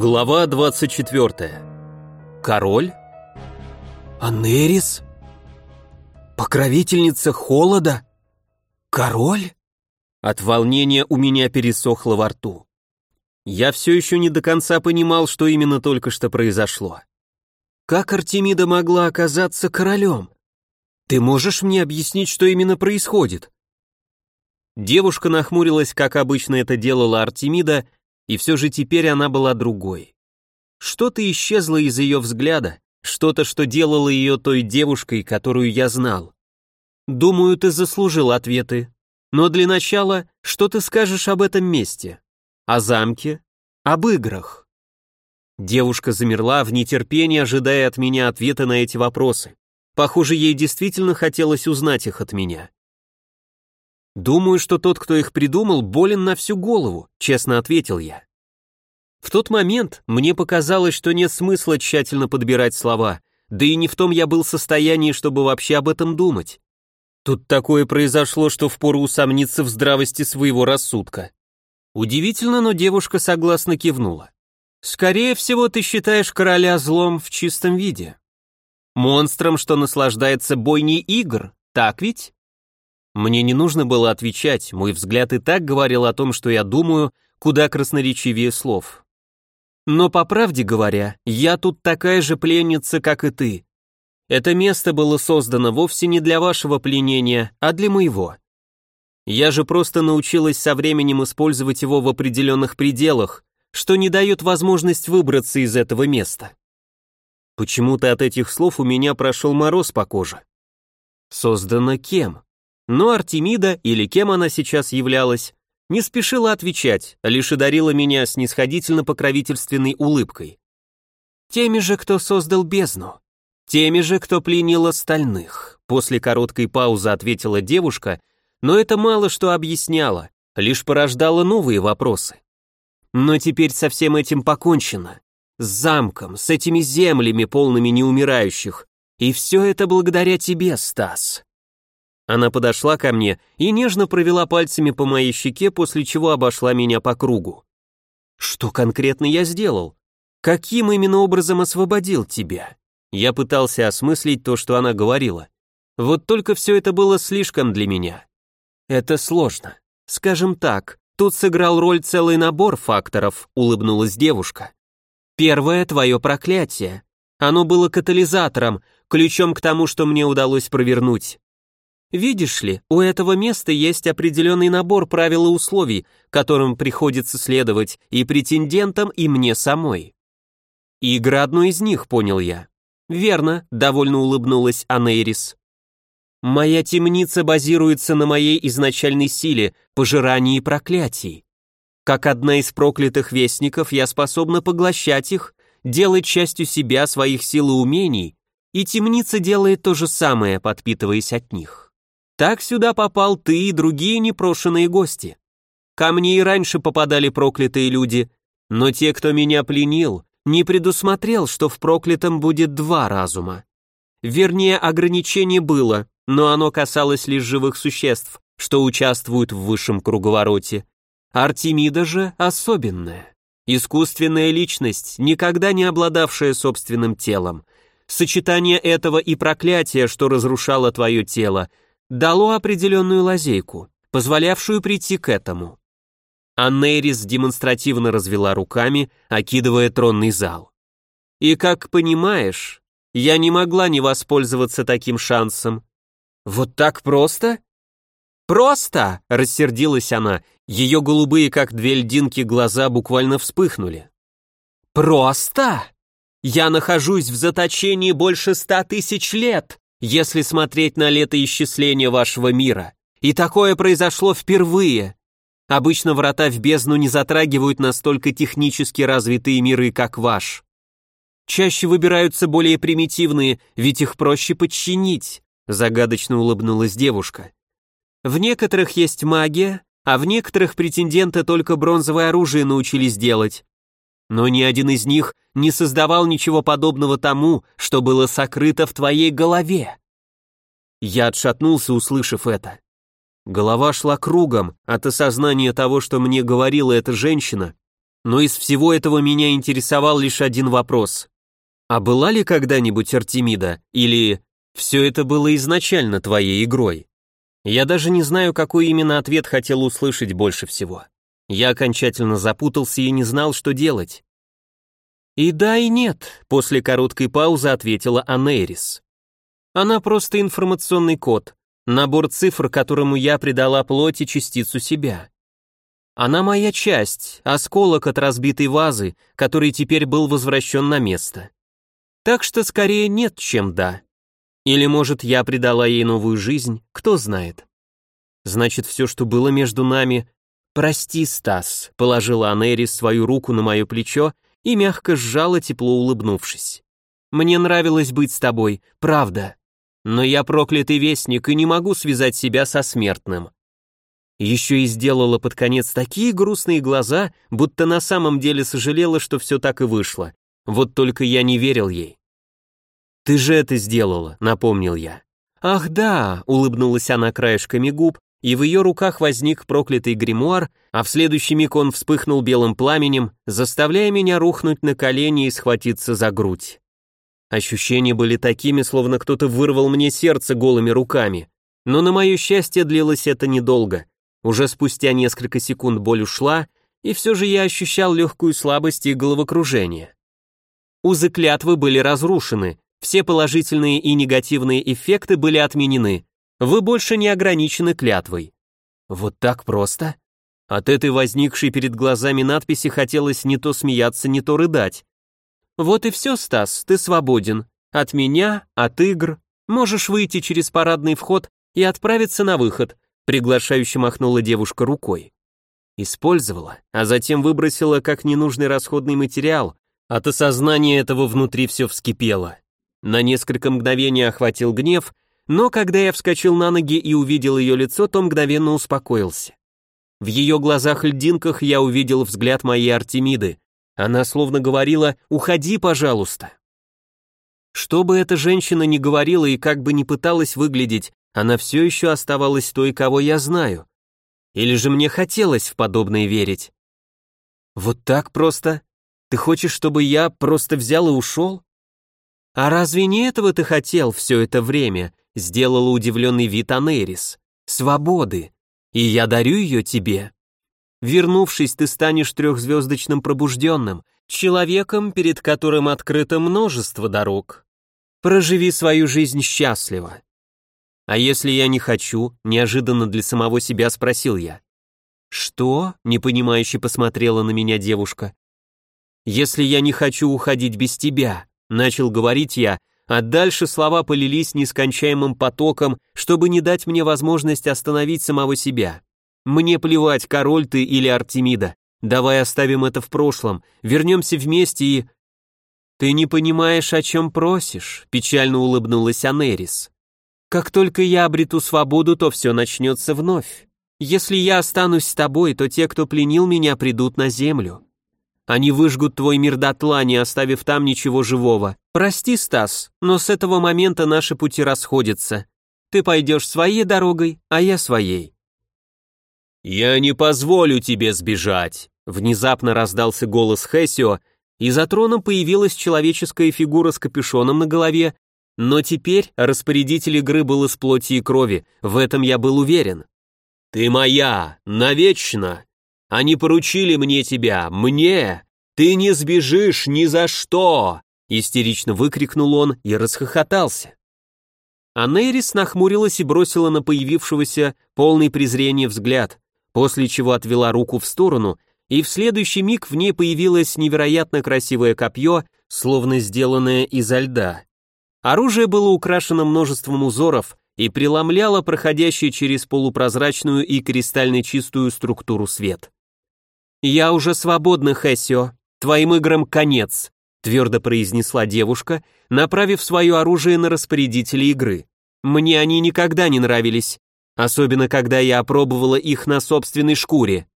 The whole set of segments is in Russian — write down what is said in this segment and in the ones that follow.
Глава 24. Король? Анерис? Покровительница холода? Король? От волнения у меня пересохло во рту. Я все еще не до конца понимал, что именно только что произошло. Как Артемида могла оказаться королем? Ты можешь мне объяснить, что именно происходит? Девушка нахмурилась, как обычно это делала Артемида, и все же теперь она была другой. Что-то исчезло из ее взгляда, что-то, что делало ее той девушкой, которую я знал. Думаю, ты заслужил ответы. Но для начала, что ты скажешь об этом месте? О замке? Об играх? Девушка замерла в нетерпении, ожидая от меня ответа на эти вопросы. Похоже, ей действительно хотелось узнать их от меня. «Думаю, что тот, кто их придумал, болен на всю голову», — честно ответил я. В тот момент мне показалось, что нет смысла тщательно подбирать слова, да и не в том я был в состоянии, чтобы вообще об этом думать. Тут такое произошло, что впору усомниться в здравости своего рассудка. Удивительно, но девушка согласно кивнула. «Скорее всего, ты считаешь короля злом в чистом виде. Монстром, что наслаждается бойней игр, так ведь?» Мне не нужно было отвечать, мой взгляд и так говорил о том, что я думаю, куда красноречивее слов. Но по правде говоря, я тут такая же пленница, как и ты. Это место было создано вовсе не для вашего пленения, а для моего. Я же просто научилась со временем использовать его в определенных пределах, что не дает возможность выбраться из этого места. Почему-то от этих слов у меня прошел мороз по коже. Создано кем? Но Артемида, или кем она сейчас являлась, не спешила отвечать, лишь одарила меня снисходительно-покровительственной улыбкой. Теми же, кто создал бездну. Теми же, кто пленил остальных. После короткой паузы ответила девушка, но это мало что объясняло, лишь порождало новые вопросы. Но теперь со всем этим покончено. С замком, с этими землями, полными неумирающих. И все это благодаря тебе, Стас. Она подошла ко мне и нежно провела пальцами по моей щеке, после чего обошла меня по кругу. Что конкретно я сделал? Каким именно образом освободил тебя? Я пытался осмыслить то, что она говорила. Вот только все это было слишком для меня. Это сложно. Скажем так, тут сыграл роль целый набор факторов, улыбнулась девушка. Первое — твое проклятие. Оно было катализатором, ключом к тому, что мне удалось провернуть. Видишь ли, у этого места есть определенный набор правил и условий, которым приходится следовать и претендентам, и мне самой. Игра одно из них, понял я. Верно, довольно улыбнулась Анейрис. Моя темница базируется на моей изначальной силе, пожирании проклятий. Как одна из проклятых вестников, я способна поглощать их, делать частью себя своих сил и умений, и темница делает то же самое, подпитываясь от них. Так сюда попал ты и другие непрошенные гости. Ко мне и раньше попадали проклятые люди, но те, кто меня пленил, не предусмотрел, что в проклятом будет два разума. Вернее, ограничение было, но оно касалось лишь живых существ, что участвуют в высшем круговороте. Артемида же особенная. Искусственная личность, никогда не обладавшая собственным телом. Сочетание этого и проклятия, что разрушало твое тело, дало определенную лазейку, позволявшую прийти к этому. Аннерис демонстративно развела руками, окидывая тронный зал. И как понимаешь, я не могла не воспользоваться таким шансом. Вот так просто? Просто, рассердилась она, ее голубые, как две льдинки, глаза буквально вспыхнули. Просто? Я нахожусь в заточении больше ста тысяч лет если смотреть на летоисчисление вашего мира. И такое произошло впервые. Обычно врата в бездну не затрагивают настолько технически развитые миры, как ваш. Чаще выбираются более примитивные, ведь их проще подчинить, загадочно улыбнулась девушка. В некоторых есть магия, а в некоторых претенденты только бронзовое оружие научились делать. Но ни один из них не создавал ничего подобного тому, что было сокрыто в твоей голове. Я отшатнулся, услышав это. Голова шла кругом от осознания того, что мне говорила эта женщина, Но из всего этого меня интересовал лишь один вопрос. А была ли когда-нибудь Артемида, или все это было изначально твоей игрой? Я даже не знаю, какой именно ответ хотел услышать больше всего. Я окончательно запутался и не знал, что делать. «И да, и нет», — после короткой паузы ответила Анейрис. «Она просто информационный код, набор цифр, которому я придала плоти частицу себя. Она моя часть, осколок от разбитой вазы, который теперь был возвращен на место. Так что скорее нет, чем да. Или, может, я придала ей новую жизнь, кто знает. Значит, все, что было между нами... «Прости, Стас», — положила Анерис свою руку на мое плечо и мягко сжала, тепло улыбнувшись. «Мне нравилось быть с тобой, правда. Но я проклятый вестник и не могу связать себя со смертным». Еще и сделала под конец такие грустные глаза, будто на самом деле сожалела, что все так и вышло. Вот только я не верил ей. «Ты же это сделала», — напомнил я. «Ах да», — улыбнулась она краешками губ, и в ее руках возник проклятый гримуар, а в следующий миг он вспыхнул белым пламенем, заставляя меня рухнуть на колени и схватиться за грудь. Ощущения были такими, словно кто-то вырвал мне сердце голыми руками. Но на мое счастье длилось это недолго. Уже спустя несколько секунд боль ушла, и все же я ощущал легкую слабость и головокружение. Узы клятвы были разрушены, все положительные и негативные эффекты были отменены, вы больше не ограничены клятвой. Вот так просто? От этой возникшей перед глазами надписи хотелось не то смеяться, не то рыдать. Вот и все, Стас, ты свободен. От меня, от игр. Можешь выйти через парадный вход и отправиться на выход, приглашающе махнула девушка рукой. Использовала, а затем выбросила как ненужный расходный материал. От осознания этого внутри все вскипело. На несколько мгновений охватил гнев, но когда я вскочил на ноги и увидел ее лицо, то мгновенно успокоился. В ее глазах-льдинках я увидел взгляд моей Артемиды. Она словно говорила «Уходи, пожалуйста». Что бы эта женщина ни говорила и как бы ни пыталась выглядеть, она все еще оставалась той, кого я знаю. Или же мне хотелось в подобное верить? Вот так просто? Ты хочешь, чтобы я просто взял и ушел? А разве не этого ты хотел все это время? Сделала удивленный вид Анерис. «Свободы. И я дарю ее тебе. Вернувшись, ты станешь трехзвездочным пробужденным, человеком, перед которым открыто множество дорог. Проживи свою жизнь счастливо». «А если я не хочу?» – неожиданно для самого себя спросил я. «Что?» – непонимающе посмотрела на меня девушка. «Если я не хочу уходить без тебя», – начал говорить я, а дальше слова полились нескончаемым потоком, чтобы не дать мне возможность остановить самого себя. Мне плевать, король ты или Артемида. Давай оставим это в прошлом, вернемся вместе и... Ты не понимаешь, о чем просишь, печально улыбнулась Анерис. Как только я обрету свободу, то все начнется вновь. Если я останусь с тобой, то те, кто пленил меня, придут на землю. Они выжгут твой мир дотла, не оставив там ничего живого. Прости, Стас, но с этого момента наши пути расходятся. Ты пойдешь своей дорогой, а я своей». «Я не позволю тебе сбежать», — внезапно раздался голос Хессио, и за троном появилась человеческая фигура с капюшоном на голове, но теперь распорядитель игры был из плоти и крови, в этом я был уверен. «Ты моя, навечно!» Они поручили мне тебя, мне! Ты не сбежишь ни за что!» Истерично выкрикнул он и расхохотался. А Нейрис нахмурилась и бросила на появившегося полный презрения взгляд, после чего отвела руку в сторону, и в следующий миг в ней появилось невероятно красивое копье, словно сделанное изо льда. Оружие было украшено множеством узоров и преломляло проходящий через полупрозрачную и кристально чистую структуру свет. «Я уже свободна, Хэсио. Твоим играм конец», твердо произнесла девушка, направив свое оружие на распорядителя игры. «Мне они никогда не нравились, особенно когда я опробовала их на собственной шкуре».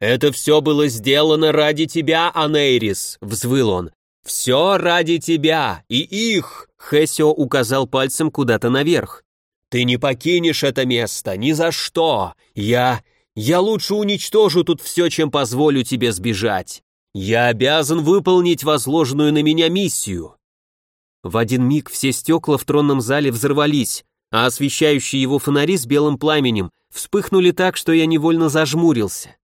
«Это все было сделано ради тебя, Анейрис», — взвыл он. «Все ради тебя и их», — Хэсио указал пальцем куда-то наверх. «Ты не покинешь это место, ни за что. Я... Я лучше уничтожу тут все, чем позволю тебе сбежать. Я обязан выполнить возложенную на меня миссию. В один миг все стекла в тронном зале взорвались, а освещающие его фонари с белым пламенем вспыхнули так, что я невольно зажмурился.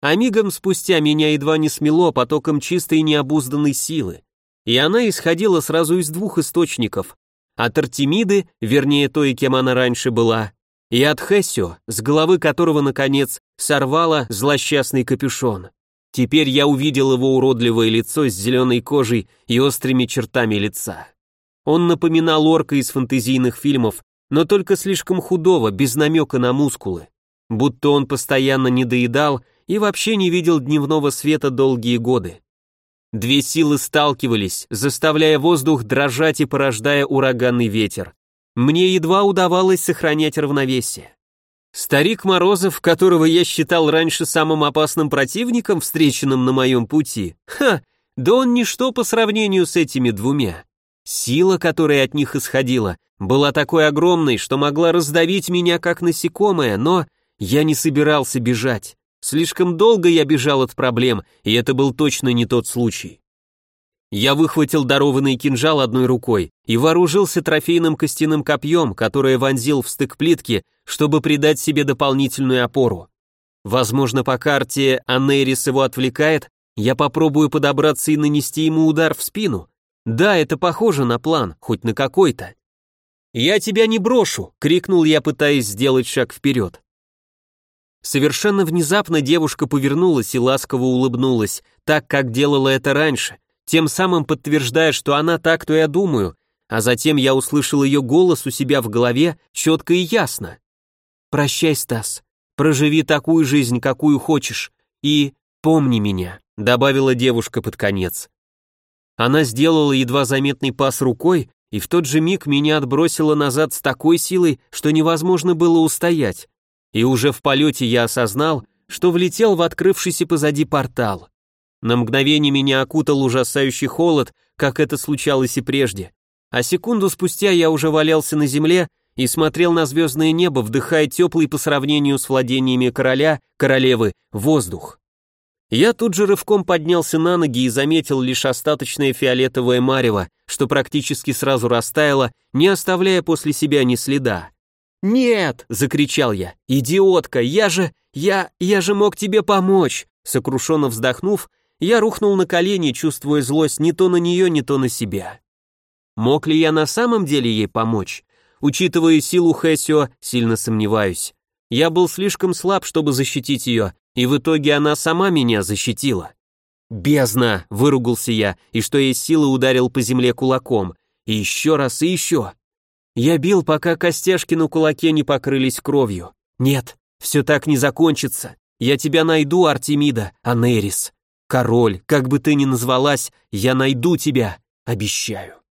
А мигом спустя меня едва не смело потоком чистой необузданной силы, и она исходила сразу из двух источников, от Артемиды, вернее той, кем она раньше была, и от Хессио, с головы которого, наконец, сорвала злосчастный капюшон. Теперь я увидел его уродливое лицо с зеленой кожей и острыми чертами лица. Он напоминал орка из фэнтезийных фильмов, но только слишком худого, без намека на мускулы. Будто он постоянно недоедал и вообще не видел дневного света долгие годы. Две силы сталкивались, заставляя воздух дрожать и порождая ураганный ветер. Мне едва удавалось сохранять равновесие. Старик Морозов, которого я считал раньше самым опасным противником, встреченным на моем пути, ха, да он ничто по сравнению с этими двумя. Сила, которая от них исходила, была такой огромной, что могла раздавить меня как насекомое, но я не собирался бежать. Слишком долго я бежал от проблем, и это был точно не тот случай. Я выхватил дарованный кинжал одной рукой и вооружился трофейным костяным копьем, которое вонзил в стык плитки, чтобы придать себе дополнительную опору. Возможно, пока Артия Анерис его отвлекает, я попробую подобраться и нанести ему удар в спину. Да, это похоже на план, хоть на какой-то. «Я тебя не брошу!» — крикнул я, пытаясь сделать шаг вперед. Совершенно внезапно девушка повернулась и ласково улыбнулась, так, как делала это раньше, тем самым подтверждая, что она так, то я думаю, а затем я услышал ее голос у себя в голове четко и ясно. «Прощай, Стас, проживи такую жизнь, какую хочешь, и помни меня», добавила девушка под конец. Она сделала едва заметный пас рукой, и в тот же миг меня отбросило назад с такой силой, что невозможно было устоять. И уже в полете я осознал, что влетел в открывшийся позади портал. На мгновение меня окутал ужасающий холод, как это случалось и прежде. А секунду спустя я уже валялся на земле и смотрел на звездное небо, вдыхая теплый по сравнению с владениями короля, королевы, воздух. Я тут же рывком поднялся на ноги и заметил лишь остаточное фиолетовое марево, что практически сразу растаяло, не оставляя после себя ни следа. «Нет!» — закричал я. «Идиотка! Я же... Я... Я же мог тебе помочь!» Сокрушенно вздохнув, я рухнул на колени, чувствуя злость не то на нее, не то на себя. Мог ли я на самом деле ей помочь? Учитывая силу Хэсио, сильно сомневаюсь. Я был слишком слаб, чтобы защитить ее, и в итоге она сама меня защитила. «Бездна!» — выругался я, и что есть силы ударил по земле кулаком. И еще раз, и еще. Я бил, пока костяшки на кулаке не покрылись кровью. «Нет, все так не закончится. Я тебя найду, Артемида, Анерис. Король, как бы ты ни назвалась, я найду тебя, обещаю».